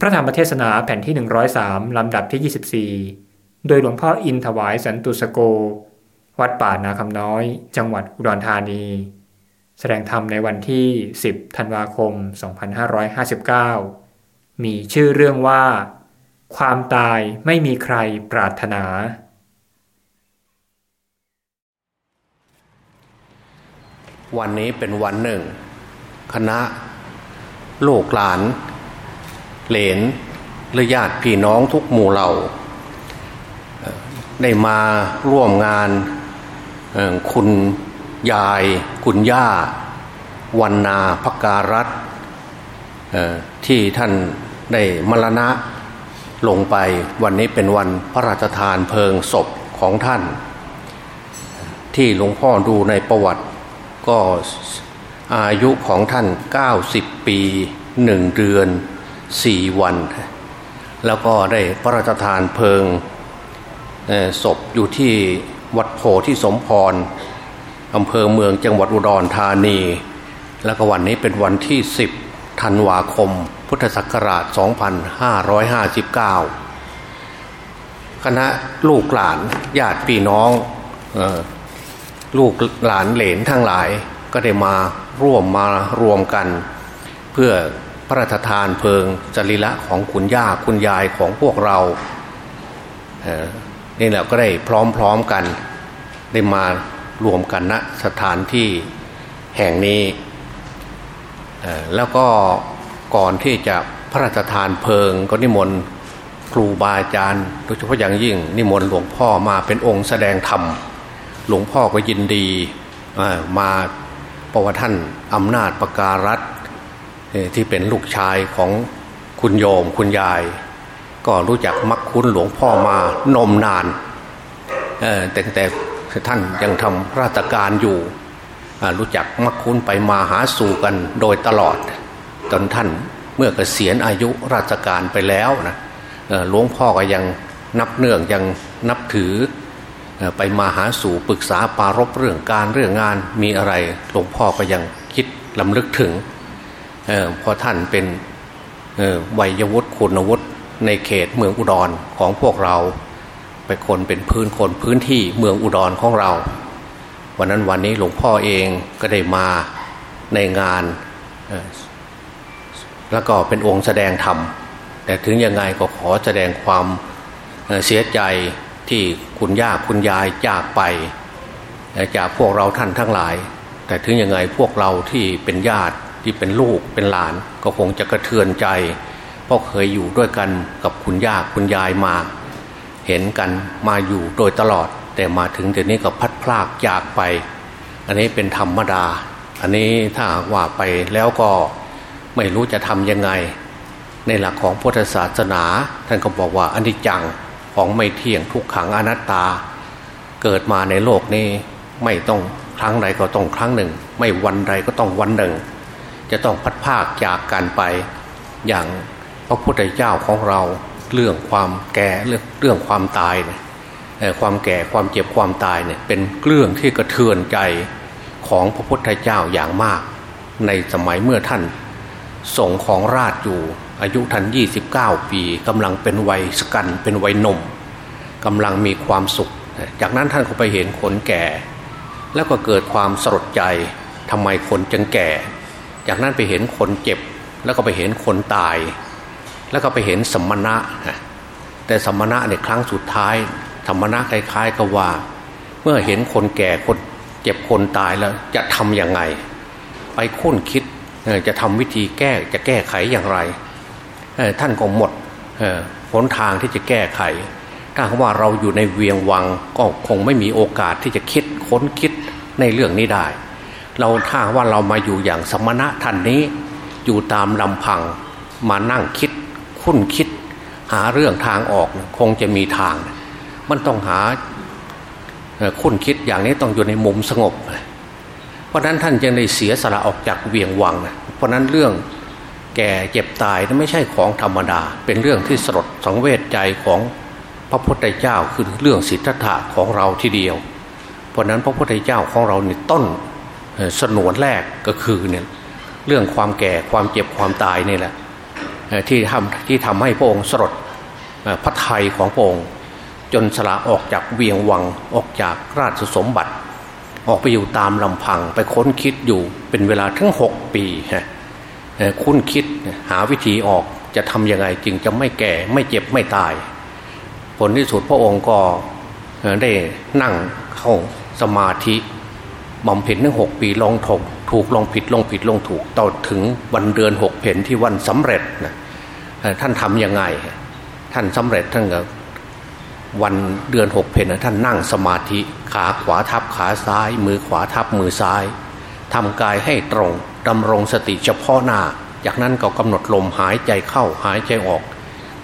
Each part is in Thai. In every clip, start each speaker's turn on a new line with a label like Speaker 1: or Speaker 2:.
Speaker 1: พระธรรมเทศนาแผ่นที่ 103 ลำดับที่ 24 โดยหลวงพ่ออินถวายสันตุสโก วัดป่านาคำน้อย จังหวัดอุดรธานี แสดงธรรมในวันที่ 10 ธันวาคม 2559 มีชื่อเรื่องว่า ความตายไม่มีใครปรารถนา
Speaker 2: วันนี้เป็นวันหนึ่ง คณะ ลูกหลาน เหลนหรือญาติพี่น้องทุกหมู่เหล่า ได้มาร่วมงานคุณยาย คุณย่าวันนาพการัตที่ท่านได้มรณะลงไปวันนี้เป็นวันพระราชทานเพลิงศพของท่าน ที่หลวงพ่อดูในประวัติก็อายุของท่าน 90 ปีหนึ่งเดือน สี่วัน แล้วก็ได้พระราชทานเพลิงศพอยู่ที่วัดโพที่สมพรอำเภอเมืองจังหวัดอุดรธานี แล้วก็วันนี้เป็นวันที่ 10ธันวาคม พุทธศักราช 2559 คณะลูกหลานญาติพี่น้องลูกหลานเหลนทั้งหลายก็ได้มาร่วมมารวมกัน เพื่อ พระราชทานเพลิงจริละของคุณย่าคุณยายของพวกเราเนี่แหละก็ได้พร้อมๆกันได้มารวมกันณนะสถานที่แห่งนี้ แล้วก็ก่อนที่จะพระราชทานเพลิงก็นิมนต์ครูบาอาจารย์โดยเฉพาะอย่างยิ่งนิมนต์หลวงพ่อมาเป็นองค์แสดงธรรม หลวงพ่อก็ยินดีมาประวัติท่านอำนาจประการัฐ ที่เป็นลูกชายของคุณโยมคุณยาย ก็รู้จักมักคุ้นหลวงพ่อมานมนานแต่แต่ท่านยังทำราชการอยู่รู้จักมักคุ้นไปมาหาสู่กันโดยตลอด จนท่านเมื่อเกษียณอายุราชการไปแล้วนะหลวงพ่อก็ยังนับเนื่องยังนับถือไปมาหาสู่ปรึกษาปารบเรื่องการเรื่องงานมีอะไรหลวงพ่อก็ยังคิดลำลึกถึง เพราะท่านเป็นวัยวุฒิคุณวุฒิในเขตเมืองอุดรของพวกเราไปคนเป็นพื้นคนพื้นที่เมืองอุดรของเรา วันนั้นวันนี้หลวงพ่อเองก็ได้มาในงาน แล้วก็เป็นองค์แสดงธรรม แต่ถึงยังไงก็ขอแสดงความเสียใจที่คุณย่าคุณยายจากไป จากพวกเราท่านทั้งหลาย แต่ถึงยังไงพวกเราที่เป็นญาติ ที่เป็นลูกเป็นหลานก็คงจะกระเทือนใจ เพราะเคยอยู่ด้วยกันกับคุณย่าคุณยายมา เห็นกันมาอยู่โดยตลอด แต่มาถึงเดี๋ยวนี้ก็พัดพลากจากไป อันนี้เป็นธรรมดา อันนี้ถ้าว่าไปแล้วก็ไม่รู้จะทำยังไง ในหลักของพุทธศาสนา ท่านก็บอกว่าอนิจจังของไม่เที่ยงทุกขังอนัตตา เกิดมาในโลกนี้ไม่ต้องครั้งใดก็ต้องครั้งหนึ่ง ไม่วันใดก็ต้องวันหนึ่ง จะต้องพัดภาคจากกันไป อย่างพระพุทธเจ้าของเราเรื่องความแก่เรื่องเรื่องความตายเนี่ยความแก่ความเจ็บความตายเนี่ยเป็นเรื่องที่กระเทือนใจของพระพุทธเจ้าอย่างมาก ในสมัยเมื่อท่านส่งของราชอยู่อายุท่าน29 ปีกำลังเป็นวัยสกันเป็นวัยหนุ่มกำลังมีความสุข จากนั้นท่านก็ไปเห็นคนแก่ แล้วก็เกิดความสลดใจทำไมคนจึงแก่ จากนั้นไปเห็นคนเจ็บ แล้วก็ไปเห็นคนตาย แล้วก็ไปเห็นสมณะ แต่สมณะในครั้งสุดท้ายสมณะคล้ายๆกับว่า เมื่อเห็นคนแก่คนเจ็บคนตายแล้วจะทำยังไง ไปค้นคิดจะทำวิธีแก้จะแก้ไขอย่างไร ท่านก็หมดหนทางที่จะแก้ไข ถ้าว่าเราอยู่ในเวียงวังก็คงไม่มีโอกาสที่จะคิดค้นคิดในเรื่องนี้ได้ เราถ้าว่าเรามาอยู่อย่างสมณะท่านนี้ อยู่ตามลำพังมานั่งคิดคุ้นคิด หาเรื่องทางออกคงจะมีทาง มันต้องหาคุ้นคิดอย่างนี้ต้องอยู่ในมุมสงบ เพราะนั้นท่านจึงได้เสียสละออกจากเวียงวัง เพราะนั้นเรื่องแก่เจ็บตายนั้นไม่ใช่ของธรรมดา เป็นเรื่องที่สลดสังเวชใจของพระพุทธเจ้าคือเรื่องสิทธัตถะของเราทีเดียว เพราะนั้นพระพุทธเจ้าของเราเนี่ต้น สนวนแรกก็คือเนี่ยเรื่องความแก่ความเจ็บความตายนี่แหละที่ทำที่ทำให้พระองค์สลดพระไทยของพระองค์จนสละออกจากเวียงวังออกจากราชสมบัติ ออกไปอยู่ตามลำพังไปค้นคิดอยู่เป็นเวลาทั้งหกปีคุ้นคิดหาวิธีออกจะทำยังไงจึงจะไม่แก่ไม่เจ็บไม่ตาย ผลที่สุดพระองค์ก็ได้นั่งเข้าสมาธิ บำเพ็ญทั้งหกปีลองถกถูกลองผิดลองผิดลองถูกต่อถึงวันเดือนหกเพนที่วันสำเร็จนะท่านทำยังไง ท่านสำเร็จท่านก็วันเดือนหกเพนท่านนั่งสมาธิขาขวาทับขาซ้าย มือขวาทับมือซ้ายทำกายให้ตรงดำรงสติเฉพาะหน้า จากนั้นก็กำหนดลมหายใจเข้าหายใจออก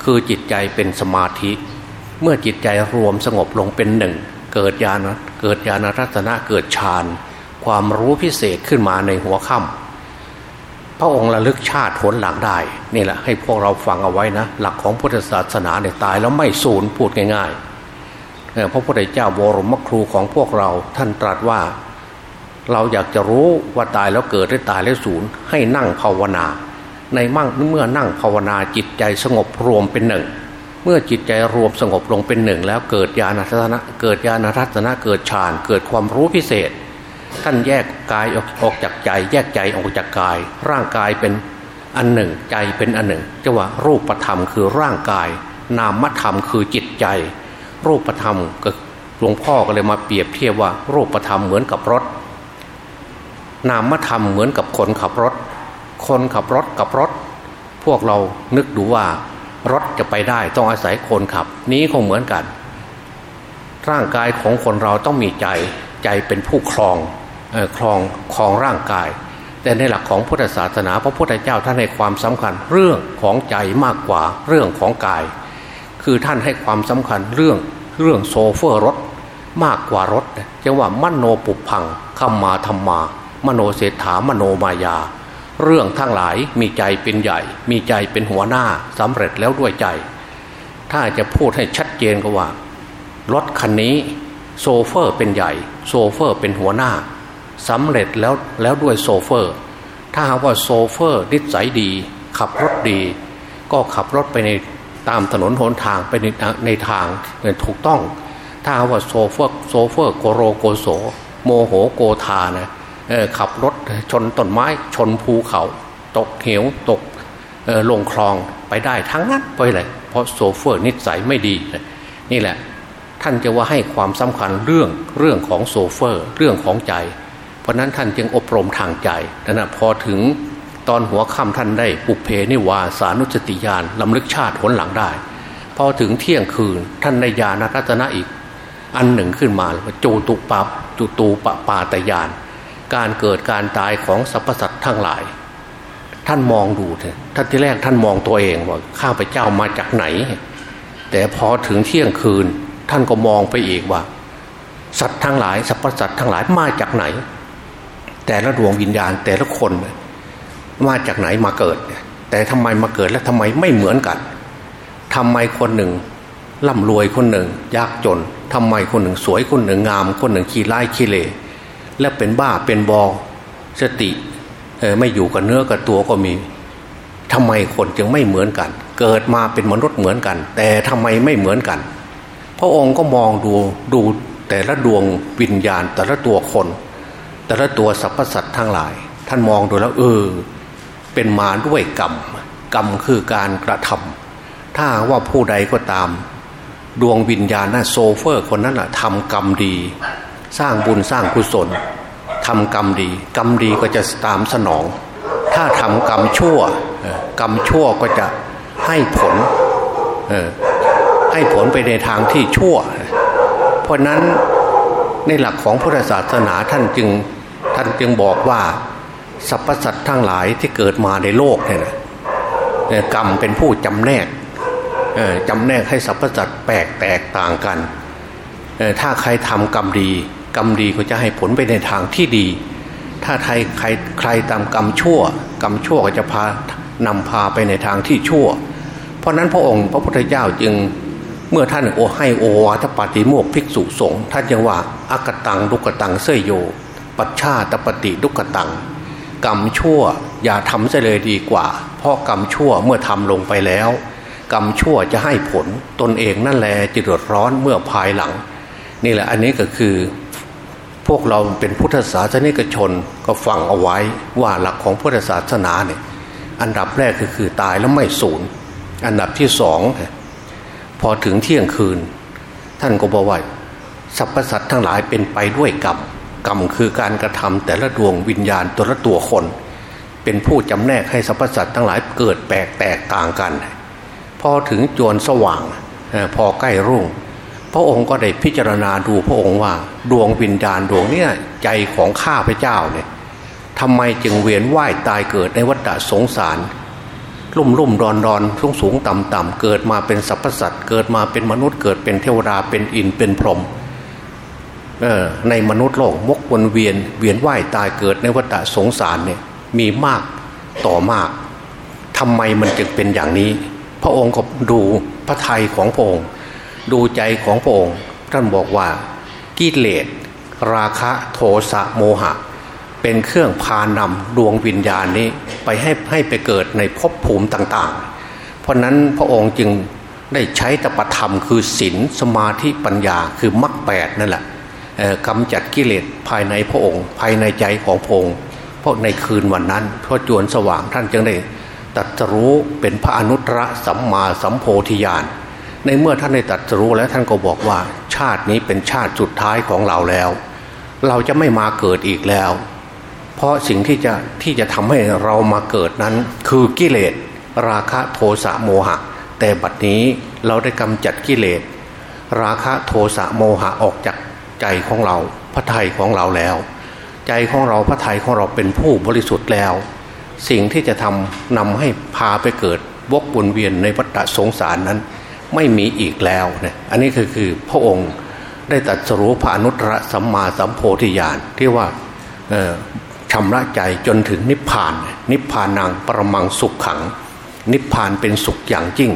Speaker 2: คือจิตใจเป็นสมาธิ เมื่อจิตใจรวมสงบลงเป็นหนึ่ง เกิดญาณเกิดญาณรัตนะเกิดฌาน ความรู้พิเศษขึ้นมาในหัวค่ำพระองค์ระลึกชาติผลหลังได้นี่แหละให้พวกเราฟังเอาไว้นะ หลักของพุทธศาสนาเนี่ยตายแล้วไม่สูญพูดง่ายๆพระพุทธเจ้าวรมครูของพวกเราท่านตรัสว่า เราอยากจะรู้ว่าตายแล้วเกิดหรือตายแล้วสูญให้นั่งภาวนา ในมั่งเมื่อนั่งภาวนาจิตใจสงบรวมเป็นหนึ่งเมื่อจิตใจรวมสงบลงเป็นหนึ่งแล้วเกิดญาณทัศนะเกิดญาณทัศนะเกิดฌานเกิดความรู้พิเศษ ท่านแยกกายออกจากใจ แยกใจออกจากกาย ร่างกายเป็นอันหนึ่ง ใจเป็นอันหนึ่งจะว่ารูปธรรมคือร่างกาย นามธรรมคือจิตใจ รูปธรรมก็หลวงพ่อก็เลยมาเปรียบเทียบว่ารูปธรรมเหมือนกับรถ นามธรรมเหมือนกับคนขับรถ คนขับรถกับรถ พวกเรานึกดูว่ารถจะไปได้ต้องอาศัยคนขับ นี้คงเหมือนกัน ร่างกายของคนเราต้องมีใจใจเป็นผู้ครอง ครองครองร่างกาย แต่ในหลักของพุทธศาสนาพระพุทธเจ้าท่านให้ความสำคัญเรื่องของใจมากกว่าเรื่องของกาย คือท่านให้ความสำคัญเรื่องเรื่องโซเฟอร์รถมากกว่ารถจะว่ามโนปุพังคัมมาธรรมา มโนเศรษฐามโนมายา เรื่องทั้งหลายมีใจเป็นใหญ่ มีใจเป็นหัวหน้าสำเร็จแล้วด้วยใจ ถ้าจะพูดให้ชัดเจนก็ว่า รถคันนี้ โซเฟอร์เป็นใหญ่ โซเฟอร์เป็นหัวหน้า สำเร็จแล้วแล้วด้วยโซเฟอร์ ถ้าหากว่าโชเฟอร์นิสัยดี ขับรถดี ก็ขับรถไปในตามถนนหนทางไปในในทางถูกต้อง ถ้าหากว่าโชเฟอร์โชเฟอร์โกโรโกโสโมโหโกธานะขับรถชนต้นไม้ชนภูเขา ตกเหวตกลงคลองไปได้ทั้งนั้นไปเลยเพราะโชเฟอร์นิสัยไม่ดี นี่แหละ ท่านจะว่าให้ความสำคัญเรื่องเรื่องของโซเฟอร์ เรื่องของใจ เพราะนั้นท่านจึงอบรมทางใจนะพอถึงตอนหัวค่ำท่านได้ปุเพนิวาสานุสติญาณลำลึกชาติผลหลังได้ พอถึงเที่ยงคืนท่านได้ญาณรัตนะอีก อันหนึ่งขึ้นมาจูตุปาจุตูปปาตยาน การเกิดการตายของสรรพสัตว์ทั้งหลาย ท่านมองดูเถอะท่านที่แรกท่านมองตัวเองว่าข้าพเจ้ามาจากไหน แต่พอถึงเที่ยงคืนท่านก็มองไปอีกว่า สัตว์ทั้งหลายสรรพสัตว์ทั้งหลายมาจากไหน แต่ละดวงวิญญาณแต่ละคนมาจากไหนมาเกิด แต่ทำไมมาเกิดและทำไมไม่เหมือนกันทำไมคนหนึ่งร่ำรวยคนหนึ่ง ยากจนทำไมคนหนึ่งสวยคนหนึ่งงาม คนหนึ่งขี้ไล่ขี้เลและเป็นบ้าเป็นบอสติไม่อยู่กับเนื้อกับตัวก็มีทำไมคนจึงไม่เหมือนกัน เกิดมาเป็นมนุษย์เหมือนกัน แต่ทำไมไม่เหมือนกัน พระองค์ก็มองดูดูแต่ละดวงวิญญาณแต่ละตัวคน แต่ละตัวสรรพสัตว์ทั้งหลาย ท่านมองดูแล้วเออ เป็นมาด้วยกรรม กรรมคือการกระทำถ้าว่าผู้ใดก็ตาม ดวงวิญญาณน่ะโซเฟอร์คนนั้นอะทำกรรมดี สร้างบุญสร้างกุศลทำกรรมดี กรรมดีก็จะตามสนอง ถ้าทำกรรมชั่วกรรมชั่วก็จะให้ผลให้ผลไปในทางที่ชั่ว เพราะนั้น ในหลักของพุทธศาสนาท่านจึงท่านจึงบอกว่าสรรพสัตว์ทั้งหลายที่เกิดมาในโลกเนี่ยกรรมเป็นผู้จำแนกจำแนกให้สรรพสัตว์แปลกแตกต่างกันถ้าใครทำกรรมดี กรรมดีก็จะให้ผลไปในทางที่ดี ถ้าใครใครใครตามกรรมชั่ว กรรมชั่วก็จะพานำพาไปในทางที่ชั่ว เพราะนั้นพระองค์พระพุทธเจ้าจึง เมื่อท่านโอให้โอวาทปฏิโมกภิกษุสงฆ์ท่านยังว่าอากตังดุกตังเสยโย ปัจฉาตปฏิดุกตัง กรรมชั่วอย่าทำเสเลยดีกว่า เพราะกรรมชั่วเมื่อทำลงไปแล้ว กรรมชั่วจะให้ผลตนเองนั่นแหละจะเดือดร้อนเมื่อภายหลัง นี่แหละอันนี้ก็คือพวกเราเป็นพุทธศาสนิกชนก็ฟังเอาไว้ว่าหลักของพุทธศาสนาเนี่ยอันดับแรกก็คือตายแล้วไม่สูญอันดับที่สอง พอถึงเที่ยงคืน ท่านก็บอกว่าสรรพสัตว์ทั้งหลายเป็นไปด้วยกรรมกรรมคือการกระทำแต่ละดวงวิญญาณตัวละตัวคน เป็นผู้จำแนกให้สรรพสัตว์ทั้งหลายเกิดแปลกแตกต่างกัน พอถึงจวนสว่างพอใกล้รุ่ง พระองค์ก็ได้พิจารณาดูพระองค์ว่าดวงวิญญาณดวงนี้ใจของข้าพเจ้าเนี่ยทำไมจึงเวียนว่ายตายเกิดในวัฏสงสาร ลุ่มลุ่มดอนดอนสูงสูงต่ำต่ำเกิดมาเป็นสรรพสัตว์เกิดมาเป็นมนุษย์เกิดเป็นเทวดาเป็นอินเป็นพรหมในมนุษย์โลกมกวนเวียนเวียนว่ายตายเกิดในวัฏสงสารเนี่ยมีมากต่อมากทำไมมันจึงเป็นอย่างนี้ พระองค์ก็ดูพระทัยของพระองค์ ดูใจของพระองค์ท่านบอกว่ากิเลสราคะโทสะโมหะ เป็นเครื่องพานำดวงวิญญาณนี้ไปให้ให้ไปเกิดในภพภูมิต่างๆ เพราะนั้นพระองค์จึงได้ใช้ตปธรรมคือศีลสมาธิปัญญาคือมรรคแปดนั่นแหละกำจัดกิเลสภายในพระองค์ ภายในใจของพระองค์ เพราะในคืนวันนั้นพระจวนสว่างท่านจึงได้ตัดรู้เป็นพระอนุตตรสัมมาสัมโพธิญาณในเมื่อท่านได้ตัดรู้แล้วท่านก็บอกว่า ชาตินี้เป็นชาติสุดท้ายของเราแล้ว เราจะไม่มาเกิดอีกแล้ว เพราะสิ่งที่จะที่จะทำให้เรามาเกิดนั้น คือกิเลสราคะโทสะโมหะ แต่บัดนี้เราได้กำจัดกิเลสราคะโทสะโมหะออกจากใจของเราพระไทยของเราแล้ว ใจของเราพระไทยของเราเป็นผู้บริสุทธิ์แล้ว สิ่งที่จะทำนำให้พาไปเกิดวกวนเวียนในวัฏสงสารนั้น ไม่มีอีกแล้วเนี่ยอันนี้คือคือพระองค์ได้ตัดสรู้พระนุตรสัมมาสัมโพธิญาณที่ว่า ชำระใจจนถึงนิพพาน นิพพานนางประมังสุขขัง นิพพานเป็นสุขอย่างยิ่ง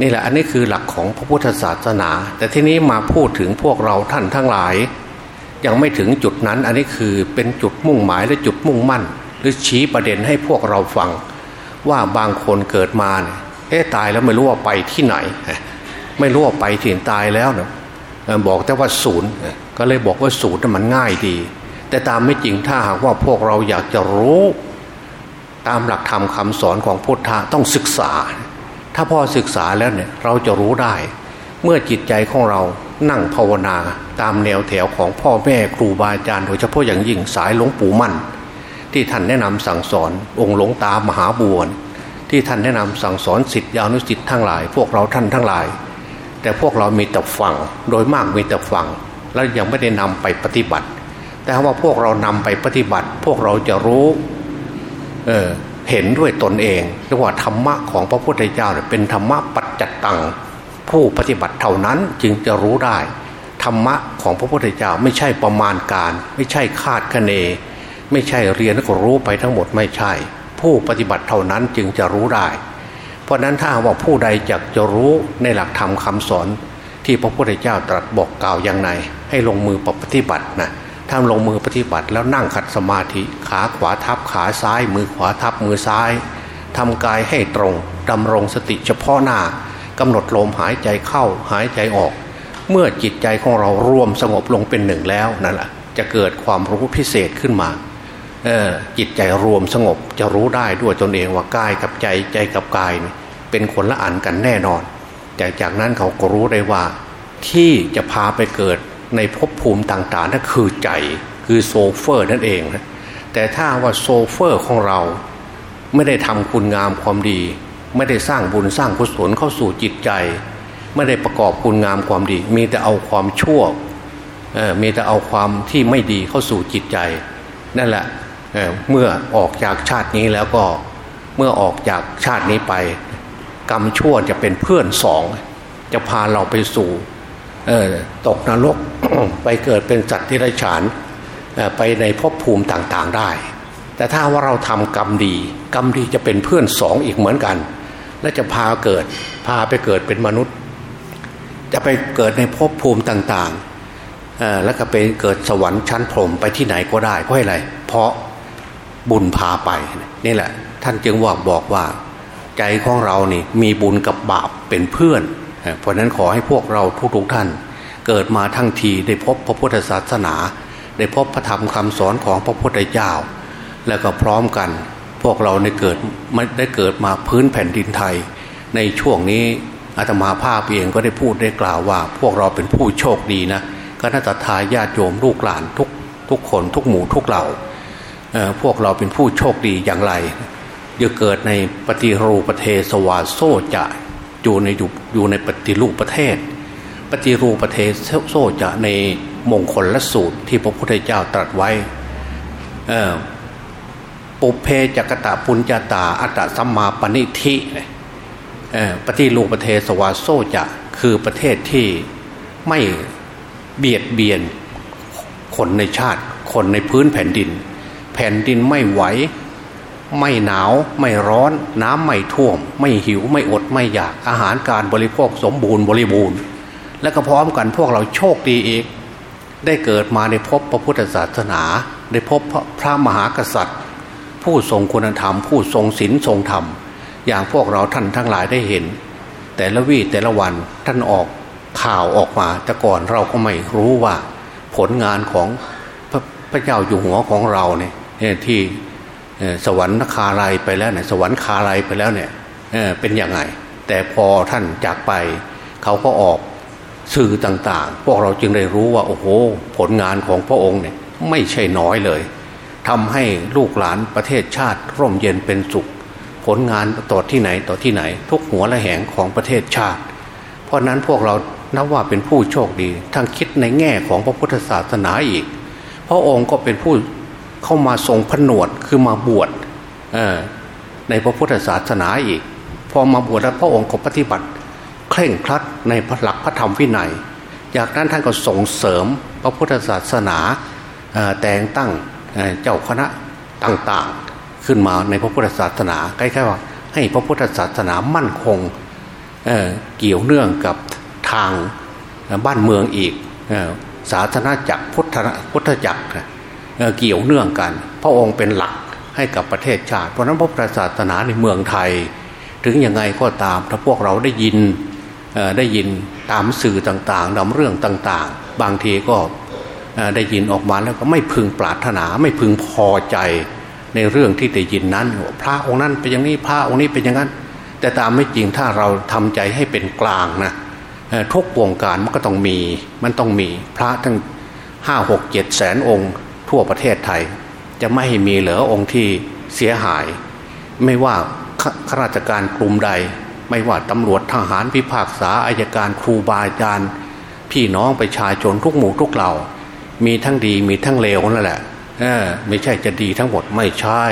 Speaker 2: นี่แหละอันนี้คือหลักของพระพุทธศาสนา แต่ที่นี้มาพูดถึงพวกเราท่านทั้งหลาย ยังไม่ถึงจุดนั้นอันนี้คือเป็นจุดมุ่งหมายและจุดมุ่งมั่น หรือชี้ประเด็นให้พวกเราฟัง ว่าบางคนเกิดมาเนี่ยเอ๊ตายแล้วไม่รู้ว่าไปที่ไหน ไม่รู้ว่าไปที่ตายแล้วเนาะบอกแต่ว่าศูนย์ก็เลยบอกว่าศูนย์มันง่ายดี แต่ตามไม่จริงถ้าหากว่าพวกเราอยากจะรู้ตามหลักธรรมคาสอนของพุทธะต้องศึกษา ถ้าพอศึกษาแล้วเนี่ยเราจะรู้ได้ เมื่อจิตใจของเรานั่งภาวนาตามแนวแถวของพ่อแม่ครูบาอาจารย์โดยเฉพาะอย่างยิ่งสายหลวงปู่มั่น ที่ท่านแนะนำสั่งสอนองค์หลวงตามหาบวนที่ท่านแนะนำสั่งสอนสิทธิยานุสิทธิ์ทั้งหลาย พวกเราท่านทั้งหลาย แต่พวกเรามีแต่ฟังโดยมากมีแต่ฟัง แล้วยังไม่ได้นำไปปฏิบัติ แต่ว่าพวกเรานำไปปฏิบัติ พวกเราจะรู้เเห็นด้วยตนเองเรียกว่าธรรมะของพระพุทธเจ้าเป็นธรรมะปัจจัตตังผู้ปฏิบัติเท่านั้นจึงจะรู้ได้ ธรรมะของพระพุทธเจ้าไม่ใช่ประมาณการ ไม่ใช่คาดคะเน ไม่ใช่เรียนแล้วก็รู้ไปทั้งหมดไม่ใช่ ผู้ปฏิบัติเท่านั้นจึงจะรู้ได้ เพราะนั้นถ้าว่าผู้ใดอยากจะรู้ในหลักธรรมคาสอน ที่พระพุทธเจ้าตรัสบอกกล่าวอย่างไรให้ลงมือปฏิบัตินะ ทำลงมือปฏิบัติแล้วนั่งขัดสมาธิขาขวาทับขาซ้าย มือขวาทับมือซ้ายทำกายให้ตรงดำรงสติเฉพาะหน้ากำหนดลมหายใจเข้าหายใจออก เมื่อจิตใจของเรารวมสงบลงเป็นหนึ่งแล้วนั่นแหละจะเกิดความรู้พิเศษขึ้นมาจิตใจรวมสงบจะรู้ได้ด้วยตนเองว่ากายกับใจใจกับกาย เป็นคนละอันกันแน่นอนแต่จากนั้นเขาก็รู้ได้ว่าที่จะพาไปเกิด ในภพภูมิต่างๆนั่นคือใจคือโซเฟอร์นั่นเองนะแต่ถ้าว่าโซเฟอร์ของเราไม่ได้ทำคุณงามความดี ไม่ได้สร้างบุญสร้างกุศลเข้าสู่จิตใจ ไม่ได้ประกอบคุณงามความดี มีแต่เอาความชั่วมีแต่เอาความที่ไม่ดีเข้าสู่จิตใจ นั่นแหละเเมื่อออกจากชาตินี้แล้วก็เมื่อออกจากชาตินี้ไป กรรมชั่วจะเป็นเพื่อนสอง จะพาเราไปสู่ ตกนรกไปเกิดเป็นสัตว์ที่ไรฉานไปในภพภูมิต่างๆได้ แต่ถ้าว่าเราทำกรรมดี กรรมดีจะเป็นเพื่อนสองอีกเหมือนกัน และจะพาเกิดพาไปเกิดเป็นมนุษย์ จะไปเกิดในภพภูมิต่างๆแล้วก็ไปเกิดสวรรค์ชั้นพรหมไปที่ไหนก็ได้เพราะอะไร เพราะบุญพาไปนี่แหละ ท่านจึงว่าบอกว่า ใจของเรานี่มีบุญกับบาปเป็นเพื่อน เพราะนั้นขอให้พวกเราทุกๆท่าน เกิดมาทั้งทีได้พบพระพุทธศาสนา ได้พบพระธรรมคำสอนของพระพุทธเจ้า แล้วก็พร้อมกัน พวกเราได้เกิดไม่ได้เกิดมาพื้นแผ่นดินไทย ในช่วงนี้อาตมาภาพเองก็ได้พูดได้กล่าวว่า พวกเราเป็นผู้โชคดีนะคณะทาญาติโยมลูกหลานทุกทุกคนทุกหมู่ทุกเหล่าพวกเราเป็นผู้โชคดีอย่างไรจะเกิดในปฏิรูประเทศสวาโซจะ อยู่ในอยู่อยู่ในปฏิรูปประเทศ ปฏิรูปประเทศโซจะในมงคลและสูตรที่พระพุทธเจ้าตรัสไว้ปุเพจักตะปุญญาตาอัตตสัมมาปณิธิปฏิรูปประเทศสวาโซจะคือประเทศที่ไม่เบียดเบียนคนในชาติ คนในพื้นแผ่นดิน แผ่นดินไม่ไหว ไม่หนาวไม่ร้อน น้ำไม่ท่วม ไม่หิวไม่อดไม่อยากอาหารการบริโภคสมบูรณ์บริบูรณ์ และก็พร้อมกันพวกเราโชคดีอีก ได้เกิดมาในพบพระพุทธศาสนา ได้พบพระมหากษัตริย์ ผู้ทรงคุณธรรม ผู้ทรงศีลทรงธรรม อย่างพวกเราท่านทั้งหลายได้เห็น แต่ละวี่แต่ละวันท่านออกข่าวออกมาแต่ก่อนเราก็ไม่รู้ว่า ผลงานของพระพระเจ้าอยู่หัวของเราเนี่ยที่ สวรรค์คาลัยไปแล้วเนี่ยสวรรค์คาลัยไปแล้วเนี่ยเป็นยังไง แต่พอท่านจากไป เขาก็ออกสื่อต่างๆ พวกเราจึงได้รู้ว่าโอ้โห ผลงานของพระองค์เนี่ยไม่ใช่น้อยเลยทำให้ลูกหลานประเทศชาติ ร่มเย็นเป็นสุข ผลงานต่อที่ไหนต่อที่ไหน ทุกหัวและแหงของประเทศชาติ เพราะนั้นพวกเรานับว่าเป็นผู้โชคดีทั้งคิดในแง่ของพระพุทธศาสนาอีกพระองค์ก็เป็นผู้ เข้ามาทรงผนวดคือมาบวชในพระพุทธศาสนาอีก พอมาบวชแล้วพระองค์ก็ปฏิบัติ เคร่งครัดในพระหลักพระธรรมวินัย จากนั้นท่านก็ส่งเสริมพระพุทธศาสนาแต่งตั้งเจ้าคณะต่างๆ ขึ้นมาในพระพุทธศาสนาใกล้ๆว่าให้พระพุทธศาสนามั่นคงเเกี่ยวเนื่องกับทางบ้านเมืองอีกศาสนาจักรพุทธพุทธจักร เกี่ยวเนื่องกัน พระองค์เป็นหลักให้กับประเทศชาติ เพราะนั้นพระพุทธศาสนาในเมืองไทย ถึงยังไงก็ตามถ้าพวกเราได้ยินได้ยินตามสื่อต่างๆนำเรื่องต่างๆ บางทีก็ได้ยินออกมาแล้วก็ไม่พึงปรารถนาไม่พึงพอใจในเรื่องที่ได้ยินนั้น พระองค์นั้นเป็นอย่างนี้พระองค์นี้เป็นอย่างนั้น แต่ตามไม่จริงถ้าเราทำใจให้เป็นกลางนะทุกวงการมันก็ต้องมีมันต้องมีพระทั้งห้าหกเจ็ดแสนองค์ ทั่วประเทศไทย จะไม่มีเหลือองค์ที่เสียหาย ไม่ว่าข้าราชการกลุ่มใด ไม่ว่าตำรวจทหารพิพากษาอายการครูบาอาจารย์พี่น้องประชาชนทุกหมู่ทุกเหล่า มีทั้งดีมีทั้งเลวนั่นแหละไม่ใช่จะดีทั้งหมดไม่ใช่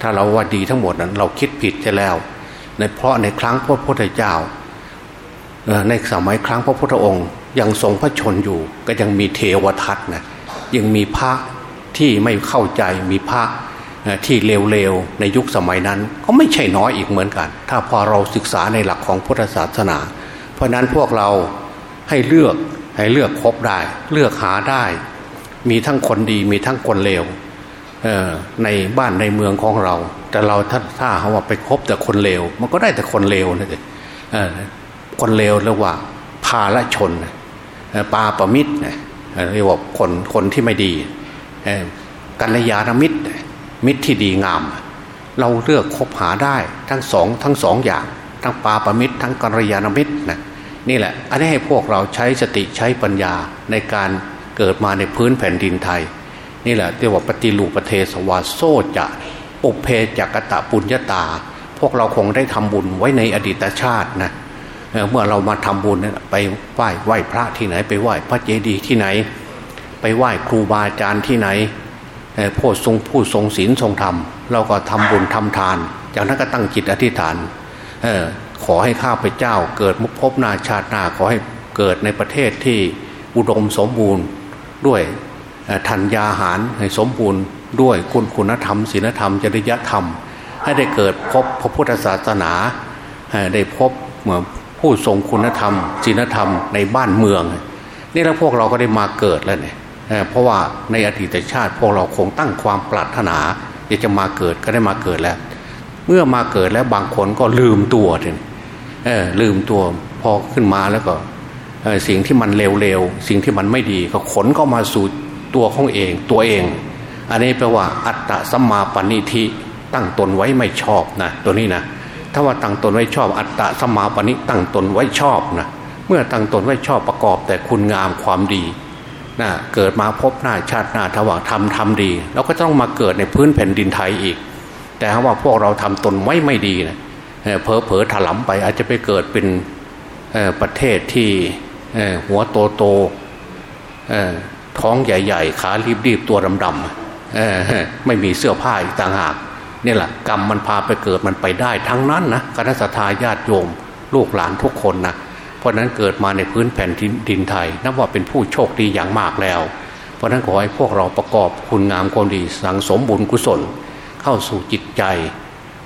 Speaker 2: ถ้าเราว่าดีทั้งหมดนั้นเราคิดผิดจะแล้ว ในเพราะในครั้งพระพุทธเจ้าในสมัยครั้งพระพุทธองค์ ยังทรงพระชนอยู่ ก็ยังมีเทวทัตนะยังมีพระ ที่ไม่เข้าใจมีพระที่เลวๆในยุคสมัยนั้น ก็ไม่ใช่น้อยอีกเหมือนกัน ถ้าพอเราศึกษาในหลักของพุทธศาสนา เพราะนั้นพวกเราให้เลือกให้เลือกคบได้ เลือกหาได้ มีทั้งคนดีมีทั้งคนเลวในบ้านในเมืองของเรา แต่เราถ้าถ้าเขาว่าไปคบแต่คนเลวมันก็ได้แต่คนเลวนะสิคนเลวเรียกว่าพาละชนปาประมิตรเรียกว่าคนคนที่ไม่ดี กัลยาณมิตร มิตรที่ดีงาม เราเลือกคบหาได้ทั้งสองทั้งสองอย่าง ทั้งปาปมิตร ทั้งกัลยาณมิตรนะนี่แหละ อันนี้ให้พวกเราใช้สติใช้ปัญญาในการเกิดมาในพื้นแผ่นดินไทย นี่แหละเรียกว่าปฏิรูปประเทศวาโซจะอุเพจักตะปุญญาตา พวกเราคงได้ทำบุญไว้ในอดีตชาตินะเมื่อเรามาทำบุญไปไหว้ไหว้พระที่ไหนไปไหว้พระเจดีย์ที่ไหน ไปไหว้ครูบาอาจารย์ที่ไหนผู้ทรงผู้ทรงศีลทรงธรรม เราก็ทำบุญทำทาน จากนั้นก็ตั้งจิตอธิษฐานออขอให้ข้าพเจ้าเกิดมุพบนาชาตินาขอให้เกิดในประเทศที่อุดมสมบูรณ์ด้วยธัญญาหารให้สมบูรณ์ด้วยคุณคุณธรรมศีลธรรม จริยธรรม ให้ได้เกิดพบพระพุทธศาสนา ได้พบเหมือนผู้ทรงคุณธรรมศีลธรรมในบ้านเมือง นี่แล้วพวกเราก็ได้มาเกิดแล้วเนี่ย เพราะว่าในอดีตชาติพวกเราคงตั้งความปรารถนาอยากจะมาเกิดก็ได้มาเกิดแล้ว เมื่อมาเกิดแล้วบางคนก็ลืมตัวทีเออลืมตัวพอขึ้นมาแล้วก็สิ่งที่มันเร็วๆสิ่งที่มันไม่ดีก็ขนเข้ามาสู่ตัวของเองตัวเอง อันนี้แปลว่า อัตตะสัมมาปณิทิตั้งตนไว้ไม่ชอบนะตัวนี้นะถ้าว่าตั้งตนไว้ชอบ อัตตะสัมมาปณิตั้งตนไว้ชอบนะเมื่อตั้งตนไว้ชอบประกอบแต่คุณงามความดี นะเกิดมาพบหน้าชาติหน้าถวาทำทำดีแล้วก็ต้องมาเกิดในพื้นแผ่นดินไทยอีก แต่ว่าพวกเราทำตนไว้ไม่ดีนะเพอเพอถลำไปอาจจะไปเกิดเป็นประเทศที่หัวโตโตท้องใหญ่ ๆ ขารีบๆตัวดำๆไม่มีเสื้อผ้าอีกต่างหากนี่แหละกรรมมันพาไปเกิดมันไปได้ทั้งนั้นนะคณะสัตยาญาติโยม ลูกหลานทุกคนนะ เพราะนั้นเกิดมาในพื้นแผ่นดินไทย นับว่าเป็นผู้โชคดีอย่างมากแล้ว เพราะนั้นขอให้พวกเราประกอบคุณงามความดีสังสมบุญกุศลเข้าสู่จิตใจ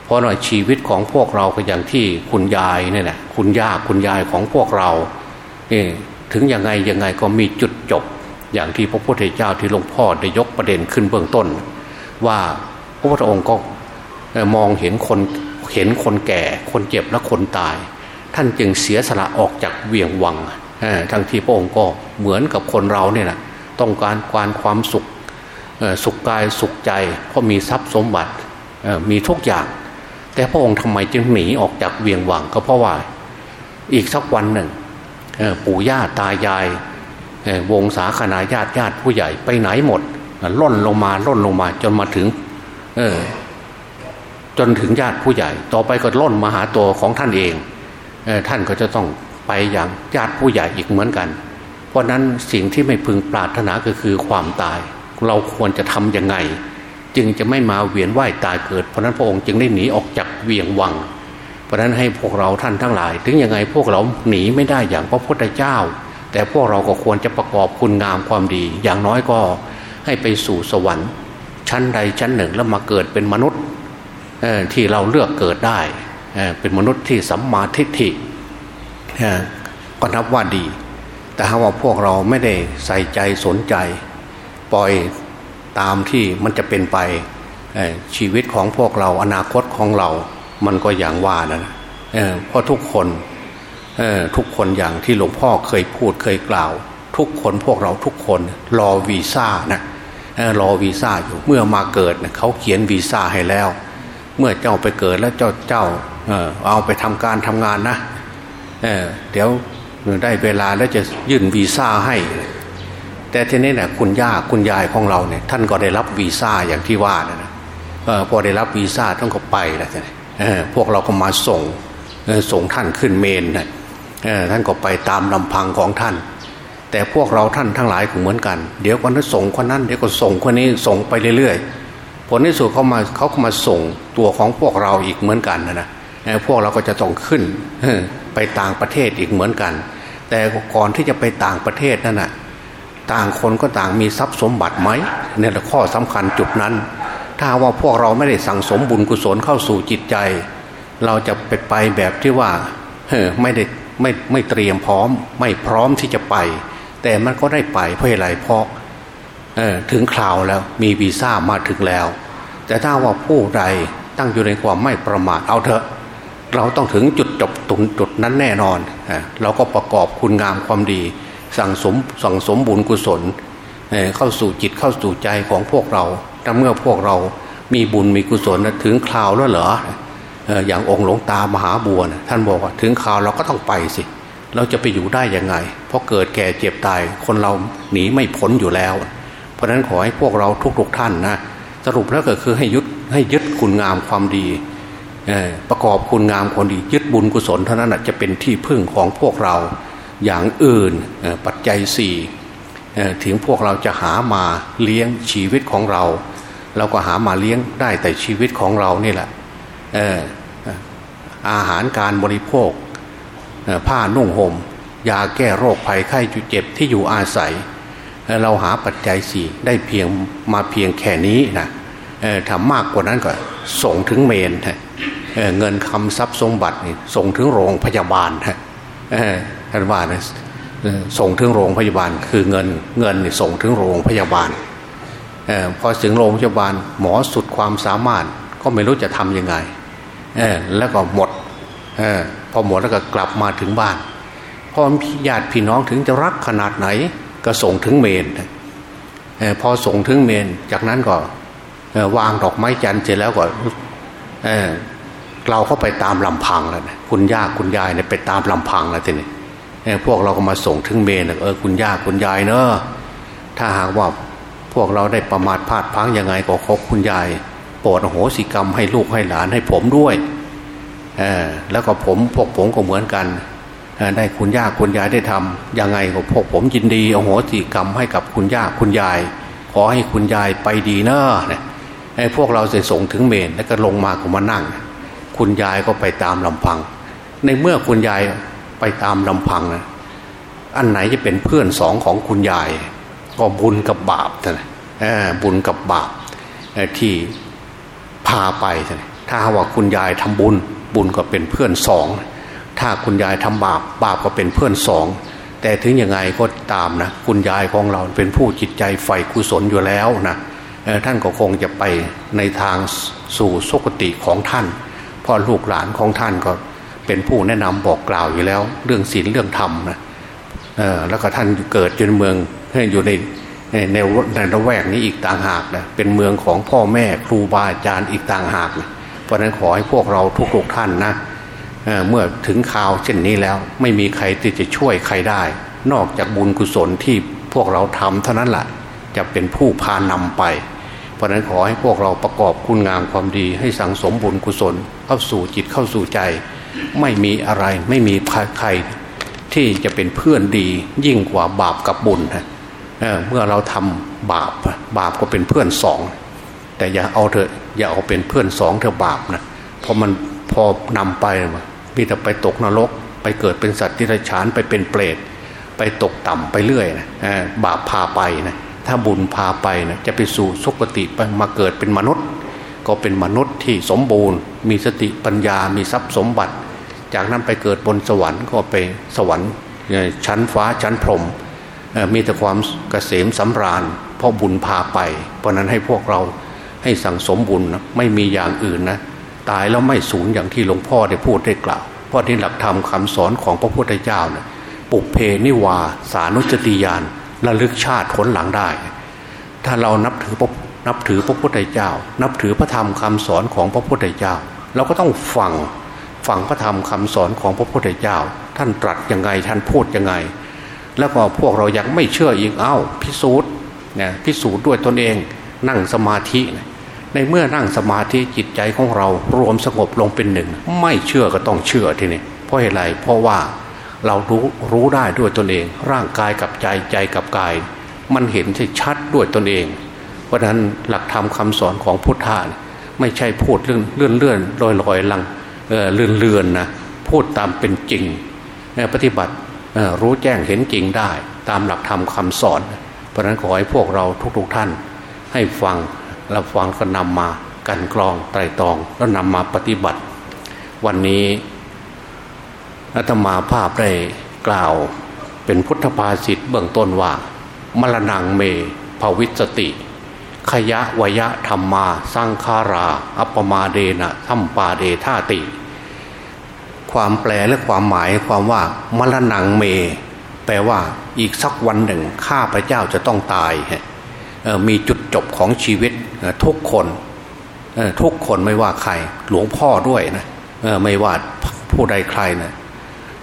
Speaker 2: เพราะหน่อยชีวิตของพวกเราก็อย่างที่คุณยายเนี่ยนะคุณย่าคุณยายของพวกเราเนี่ถึงยังไงยังไงก็มีจุดจบ อย่างที่พระพุทธเจ้าที่หลวงพ่อได้ยกประเด็นขึ้นเบื้องต้น ว่าพระพุทธองค์ก็มองเห็นคนเห็นคนแก่คนเจ็บและคนตาย ท่านจึงเสียสละออกจากเวียงวังทั้งที่พระองค์ก็เหมือนกับคนเราเนี่ยนะต้องการการความสุขสุขกายสุขใจเพราะมีทรัพย์สมบัติมีทุกอย่าง แต่พระองค์ทำไมจึงหนีออกจากเวียงวังก็เพราะว่าอีกสักวันหนึ่งปู่ย่าตายายวงศาคณาญาติญาติผู้ใหญ่ไปไหนหมดล่นลงมาล่นลงมาจนมาถึงจนถึงญาติผู้ใหญ่ ต่อไปก็ล่นมาหาตัวของท่านเอง ท่านก็จะต้องไปอย่างญาติผู้ใหญ่อีกเหมือนกัน เพราะนั้นสิ่งที่ไม่พึงปรารถนาก็คือความตาย เราควรจะทำยังไง จึงจะไม่มาเวียนว่ายตายเกิด เพราะนั้นพระองค์จึงได้หนีออกจากเวียงวัง เพราะนั้นให้พวกเราท่านทั้งหลาย ถึงยังไงพวกเราหนีไม่ได้อย่างพระพุทธเจ้า แต่พวกเราก็ควรจะประกอบคุณงามความดี อย่างน้อยก็ให้ไปสู่สวรรค์ ชั้นใดชั้นหนึ่งแล้วมาเกิดเป็นมนุษย์ที่เราเลือกเกิดได้ เป็นมนุษย์ที่สัมมาทิฏฐิก็นับว่าดี แต่ถ้าว่าพวกเราไม่ได้ใส่ใจสนใจ ปล่อยตามที่มันจะเป็นไปชีวิตของพวกเราอนาคตของเรา มันก็อย่างว่านะเพราะทุกคนทุกคนอย่างที่หลวงพ่อเคยพูดเคยกล่าว ทุกคนพวกเราทุกคนรอวีซ่านะรอวีซ่าอยู่เมื่อมาเกิดเขาเขียนวีซ่าให้แล้ว เมื่อเจ้าไปเกิดแล้วเจ้าเจ้าเออเอาไปทำการทำงานนะเเดี๋ยวได้เวลาแล้วจะยื่นวีซ่าให้ แต่ทีนี้เนี่ยคุณย่าคุณยายของเราเนี่ย ท่านก็ได้รับวีซ่าอย่างที่ว่านะนะพอได้รับวีซ่าท่านก็ไปแล้วพวกเราก็มาส่งส่งท่านขึ้นเมนนะท่านก็ไปตามลำพังของท่าน แต่พวกเราท่านทั้งหลายก็เหมือนกัน เดี๋ยวคนนั้นส่งคนนั้นเดี๋ยวก็ส่งคนนี้ส่งไปเรื่อยๆ ผลที่สุดเขามาเขาก็มาส่งตัวของพวกเราอีกเหมือนกันนะนะพวกเราก็จะต้องขึ้นไปต่างประเทศอีกเหมือนกัน แต่ก่อนที่จะไปต่างประเทศนั่นนะต่างคนก็ต่างมีทรัพย์สมบัติไหมเนี่ยแหละข้อสำคัญจุดนั้น ถ้าว่าพวกเราไม่ได้สั่งสมบุญกุศลเข้าสู่จิตใจ เราจะไปไปแบบที่ว่าไม่ได้ไม่ไม่เตรียมพร้อม ไม่พร้อมที่จะไป แต่มันก็ได้ไปเพราะอะไรเพราะ ถึงคราวแล้วมีวีซ่ามาถึงแล้ว แต่ถ้าว่าผู้ใดตั้งอยู่ในความไม่ประมาทเอาเถอะ เราต้องถึงจุดจบตรงจุดนั้นแน่นอน เราก็ประกอบคุณงามความดี สั่งสมสั่งสมบุญกุศลเข้าสู่จิตเข้าสู่ใจของพวกเราถ้าเมื่อพวกเรามีบุญมีกุศลถึงคราวแล้วเหรออย่างองค์หลวงตามหาบัวท่านบอกว่าถึงคราวเราก็ต้องไปสิ เราจะไปอยู่ได้ยังไง เพราะเกิดแก่เจ็บตายคนเราหนีไม่พ้นอยู่แล้ว ราะนั้นขอให้พวกเราทุก ๆ ท่านนะสรุปแล้วก็คือให้ยึดให้ยึดคุณงามความดีประกอบคุณงามความดี ยึดบุญกุศลเท่านั้นจะเป็นที่พึ่งของพวกเราอย่างอื่นปัจจัยสี่ถึงพวกเราจะหามาเลี้ยงชีวิตของเรา เราก็หามาเลี้ยงได้แต่ชีวิตของเรานี่แหละอาหารการบริโภคผ้านุ่งหม่มยาแก้โรคภัยไข้เจ็บที่อยู่อาศัย เราหาปัจจัยสี่ได้เพียงมาเพียงแค่นี้นะทำมากกว่านั้นก็ส่งถึงเมนเงินคำทรัพย์สมบัติส่งถึงโรงพยาบาลท่านว่านะส่งถึงโรงพยาบาล คือเงินเงินส่งถึงโรงพยาบาลออพอถึงโรงพยาบาล หมอสุดความสามารถก็ไม่รู้จะทำยังไงแล้วก็หมดออพอหมดแล้วก็กลับมาถึงบ้านพอญาติพี่น้องถึงจะรักขนาดไหน ก็ส่งถึงเมนออพอส่งถึงเมนจากนั้นก็วางดอกไม้จันทร์เสร็จแล้วก็เเราเข้าไปตามลำพังแล้วนะคุณย่าคุณยายเนี่ยไปตามลำพังแล้วทีนี้พวกเราก็มาส่งถึงเมนเออคุณย่าคุณยายเนอะถ้าหากว่าพวกเราได้ประมาทพลาดพังยังไงก็ขอคุณยายโปรดโหสิกรรมให้ลูกให้หลานให้ผมด้วยเอแล้วก็ผมพวกผมก็เหมือนกัน ได้คุณย่าคุณยายได้ทำยังไงก็พวกผมยินดีโอโหสิกรรมให้กับคุณย่าคุณยาย ขอให้คุณยายไปดีเนอะเนี่ยให้พวกเราจะส่งถึงเมนแล้วก็ลงมาก็มานั่ง คุณยายก็ไปตามลำพัง ในเมื่อคุณยายไปตามลำพังนะอันไหนจะเป็นเพื่อนสองของคุณยาย ก็บุญกับบาปนะบุญกับบาปที่พาไปถ้าว่าคุณยายทำบุญบุญก็เป็นเพื่อนสอง ถ้าคุณยายทำบาปบาปก็เป็นเพื่อนสอง แต่ถึงยังไงก็ตามนะคุณยายของเราเป็นผู้จิตใจใฝ่กุศลอยู่แล้วนะท่านก็คงจะไปในทางสู่สุคติของท่านพ่อลูกหลานของท่านก็เป็นผู้แนะนำบอกกล่าวอยู่แล้ว เรื่องศีลเรื่องธรรมนะแล้วก็ท่านเกิดจนเมืองอยู่ในในในในระแวกนี้อีกต่างหากนะเป็นเมืองของพ่อแม่ครูบาอาจารย์อีกต่างหากนะเพราะนั้นขอให้พวกเราทุกๆท่านนะ เมื่อถึงข่าวเช่นนี้แล้วไม่มีใครที่จะช่วยใครได้ นอกจากบุญกุศลที่พวกเราทำเท่านั้นแหละจะเป็นผู้พานำไป เพราะนั้นขอให้พวกเราประกอบคุณงามความดีให้สังสมบุญกุศลเข้าสู่จิตเข้าสู่ใจ ไม่มีอะไรไม่มีใครที่จะเป็นเพื่อนดียิ่งกว่าบาปกับบุญนะเเมื่อเราทำบาปบาปก็เป็นเพื่อนสอง แต่อย่าเอาเถอะอย่าเอาเป็นเพื่อนสองเถอะบาปนะเพราะมันพอนำไป มีแต่ไปตกนรก ไปเกิดเป็นสัตว์ที่ไรฉานไปเป็นเปรตไปตกต่ำไปเรื่อยนะบาปพาไปนะถ้าบุญพาไปนะจะไปสู่สุคติไปมาเกิดเป็นมนุษย์ ก็เป็นมนุษย์ที่สมบูรณ์ มีสติปัญญามีทรัพย์สมบัติ จากนั้นไปเกิดบนสวรรค์ก็ไปสวรรค์ชั้นฟ้าชั้นพรหมมีแต่ความเกษมสำราญ เพราะบุญพาไป เพราะนั้นให้พวกเราให้สั่งสมบุญนะไม่มีอย่างอื่นนะ ตายแล้วไม่สูญอย่างที่หลวงพ่อได้พูดได้กล่าว เพราะที่หลักธรรมคาสอนของพระพุทธเจ้าเนะปุเพนิวาสานุจติยานระลึกชาติผลหลังได้ ถ้าเรานับถือนับถือพระพุทธเจ้า นับถือพระธรรมคำสอนของพระพุทธเจ้า เราก็ต้องฟังฟังพระธรรมคำสอนของพระพุทธเจ้า ท่านตรัสยังไงท่านพูดยังไง แล้วก็พวกเรายังไม่เชื่ออีกเอ้าพิสูจน์เนี่ยพิสูจน์ด้วยตนเองนั่งสมาธิ ในเมื่อนั่งสมาธิจิตใจของเรารวมสงบลงเป็นหนึ่ง ไม่เชื่อก็ต้องเชื่อทีนี้เพราะเหตุไรเพราะว่าเรารู้รู้ได้ด้วยตนเอง ร่างกายกับใจใจกับกาย มันเห็นชัดด้วยตนเอง เพราะนั้นหลักธรรมคาสอนของพุทธะไม่ใช่พูดเรื่องเลื่อนเลื่อนลอยลอยลังเเลื่อนเลื่อนนะพูดตามเป็นจริงปฏิบัติรู้แจ้งเห็นจริงได้ ตามหลักธรรมคาสอน เพราะนั้นขอให้พวกเราทุกๆท่าน ให้ฟัง เราฟังก็นำมากันกรองไตรตรองแล้วนำมาปฏิบัติ วันนี้อาตมาภาพได้กล่าวเป็นพุทธภาษิตเบื้องต้นว่า มรณงเมภวิสติ ขยะวยะธรรมมาสร้างคารา อัปมาเดนะทัมปาเดธาติ ความแปลและความหมายความว่า มรณงเม แปลว่าอีกสักวันหนึ่งข้าพระเจ้าจะต้องตาย มีจุดจบของชีวิตทุกคนทุกคนไม่ว่าใครหลวงพ่อด้วยนะไม่ว่าผู้ใดใครนะ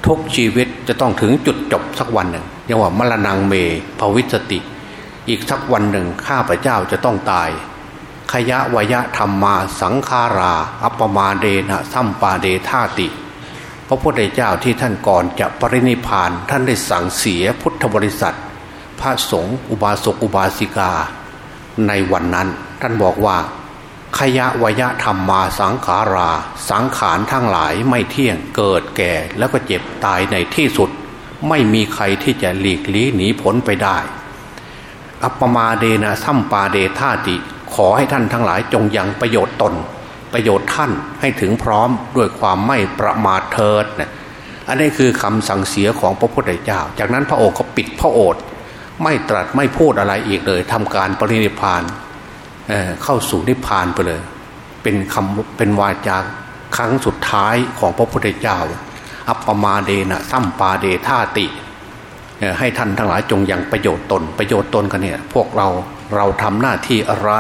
Speaker 2: ทุกชีวิตจะต้องถึงจุดจบสักวันหนึ่งยังว่ามรณงเมภวิสติ อีกสักวันหนึ่งข้าพเจ้าจะต้องตาย ขยะวยะธรรมมาสังขารา อัปมาเดนะสัมปาเดธาติพระพุทธเจ้าที่ท่านก่อนจะปรินิพานท่านได้สั่งเสียพุทธบริษัท พระสงฆ์อุบาสกอุบาสิกา ในวันนั้น ท่านบอกว่าขยะวยะธรรมมาสังขารา สังขารทั้งหลายไม่เที่ยงเกิดแก่แล้วก็เจ็บตายในที่สุด ไม่มีใครที่จะหลีกลี่หนีพ้นไปได้ อัปปมาเดนะสัมปาเดธาติ ขอให้ท่านทั้งหลายจงยังประโยชน์ตน ประโยชน์ท่านให้ถึงพร้อมด้วยความไม่ประมาทเถิดนะอันนี้คือคำสั่งเสียของพระพุทธเจ้า จากนั้นพระโอษฐ์ก็ปิดพระโอษฐ์ ไม่ตรัสไม่พูดอะไรอีกเลยทำการปรินิพานเเข้าสู่นิพพานไปเลย เป็นคำเป็นวาจาครั้งสุดท้ายของพระพุทธเจ้า อัปปมาเดนะสัมปาเดธาติ ให้ท่านทั้งหลายจงยังประโยชน์ตน ประโยชน์ตนกันเนี่ย พวกเราเราทำหน้าที่อะไร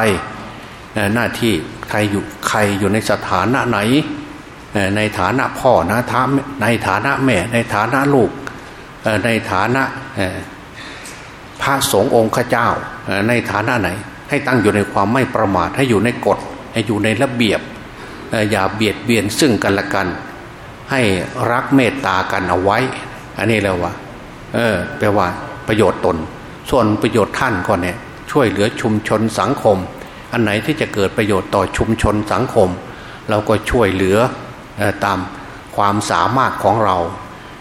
Speaker 2: หน้าที่ใครอยู่ใครอยู่ในสถานะไหน ในฐานะพ่อนะท้าในฐานะแม่ ในฐานะลูกในฐานะ พระสงฆ์องค์ข้าเจ้าในฐานะไหน ให้ตั้งอยู่ในความไม่ประมาทให้อยู่ในกฎ ให้อยู่ในระเบียบอย่าเบียดเบียนซึ่งกันและกัน ให้รักเมตตากันเอาไว้ อันนี้แล้วว่าเออแปลว่าประโยชน์ตน ส่วนประโยชน์ท่านก็เนี่ยช่วยเหลือชุมชนสังคม อันไหนที่จะเกิดประโยชน์ต่อชุมชนสังคม เราก็ช่วยเหลือตามความสามารถของเรา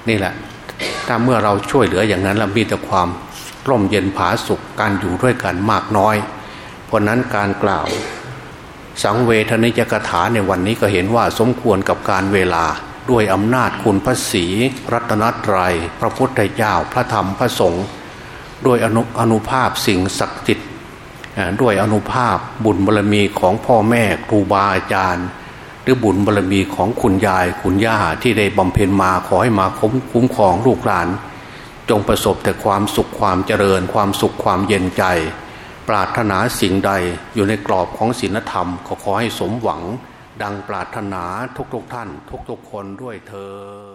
Speaker 2: นี่แหละถ้าเมื่อเราช่วยเหลืออย่างนั้นเรามีแต่ความ ร่มเย็นผาสุขการอยู่ด้วยกันมากน้อย เพราะนั้นการกล่าว สังเวทนิยกถาในวันนี้ก็เห็นว่าสมควรกับการเวลาด้วยอำนาจคุณพระศีรัตนตรยัย พระพุทธเจ้าพระธรรมพระสงฆ์ด้วยอนุอนุภาพสิ่งศักดิ์สิทธิ์ด้วยอนุภาพบุญบารมีของพ่อแม่ครูบาอาจารย์ หรือบุญบารรมีของคุณยายคุณย่าที่ได้บำเพ็ญมาขอให้มาคุ้มคุ้มครองลูกหลาน จงประสบแต่ความสุขความเจริญ ความสุขความเย็นใจ ปรารถนาสิ่งใดอยู่ในกรอบของศีลธรรมขอขอให้สมหวัง ดังปรารถนาทุกๆทท่าน ทุกๆคนด้วยเธอ